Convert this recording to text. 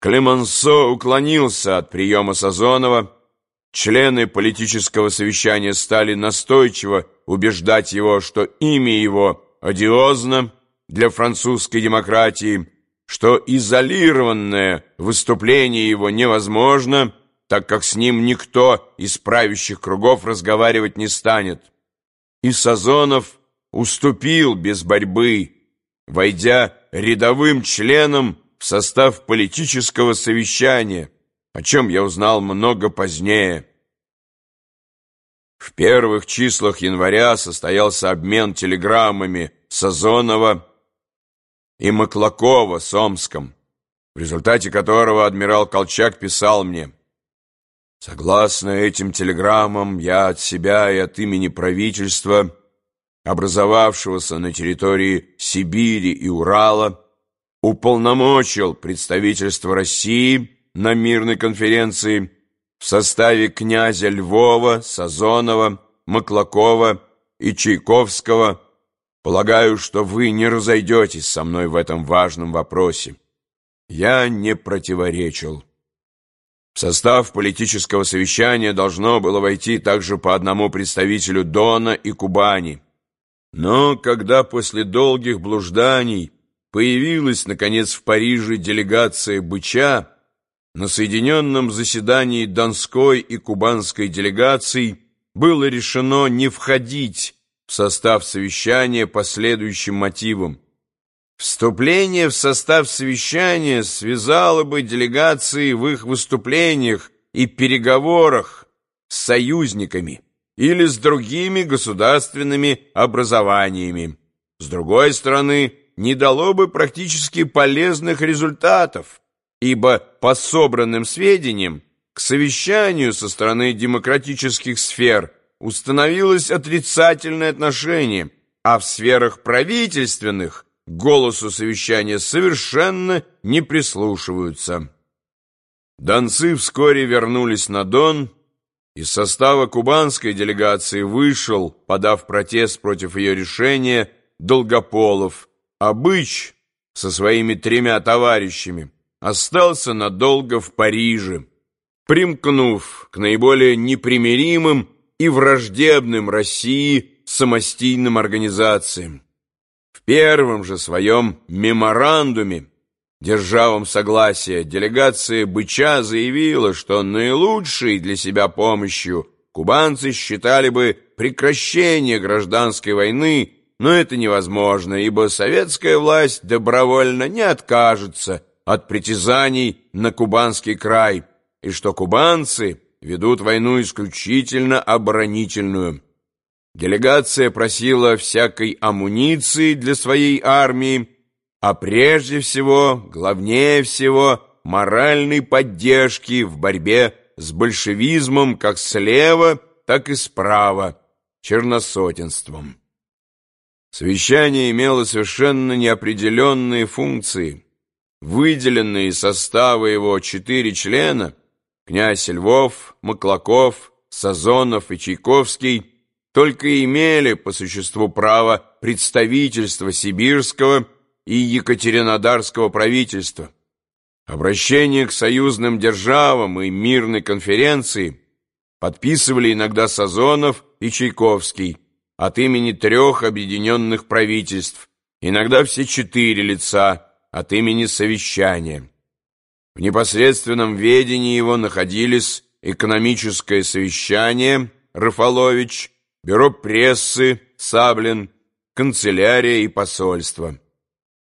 Клемансо уклонился от приема Сазонова. Члены политического совещания стали настойчиво убеждать его, что имя его одиозно для французской демократии, что изолированное выступление его невозможно, так как с ним никто из правящих кругов разговаривать не станет. И Сазонов уступил без борьбы, войдя рядовым членом состав политического совещания, о чем я узнал много позднее. В первых числах января состоялся обмен телеграммами Сазонова и Маклакова с Омском, в результате которого адмирал Колчак писал мне «Согласно этим телеграммам, я от себя и от имени правительства, образовавшегося на территории Сибири и Урала, уполномочил представительство России на мирной конференции в составе князя Львова, Сазонова, Маклакова и Чайковского. Полагаю, что вы не разойдетесь со мной в этом важном вопросе. Я не противоречил. В состав политического совещания должно было войти также по одному представителю Дона и Кубани. Но когда после долгих блужданий появилась, наконец, в Париже делегация Быча, на соединенном заседании Донской и Кубанской делегаций было решено не входить в состав совещания по следующим мотивам. Вступление в состав совещания связало бы делегации в их выступлениях и переговорах с союзниками или с другими государственными образованиями. С другой стороны, не дало бы практически полезных результатов, ибо по собранным сведениям к совещанию со стороны демократических сфер установилось отрицательное отношение, а в сферах правительственных голосу совещания совершенно не прислушиваются. Донцы вскоре вернулись на Дон, из состава кубанской делегации вышел, подав протест против ее решения, Долгополов, а Быч со своими тремя товарищами остался надолго в Париже, примкнув к наиболее непримиримым и враждебным России самостийным организациям. В первом же своем меморандуме, державом согласия, делегация Быча заявила, что наилучшей для себя помощью кубанцы считали бы прекращение гражданской войны но это невозможно, ибо советская власть добровольно не откажется от притязаний на кубанский край, и что кубанцы ведут войну исключительно оборонительную. Делегация просила всякой амуниции для своей армии, а прежде всего, главнее всего, моральной поддержки в борьбе с большевизмом как слева, так и справа, черносотенством. Совещание имело совершенно неопределенные функции. Выделенные из состава его четыре члена – князь Львов, Маклаков, Сазонов и Чайковский – только имели по существу право представительства сибирского и екатеринодарского правительства. Обращение к союзным державам и мирной конференции подписывали иногда Сазонов и Чайковский – от имени трех объединенных правительств, иногда все четыре лица от имени совещания. В непосредственном ведении его находились экономическое совещание Рафалович, бюро прессы Саблин, канцелярия и посольство.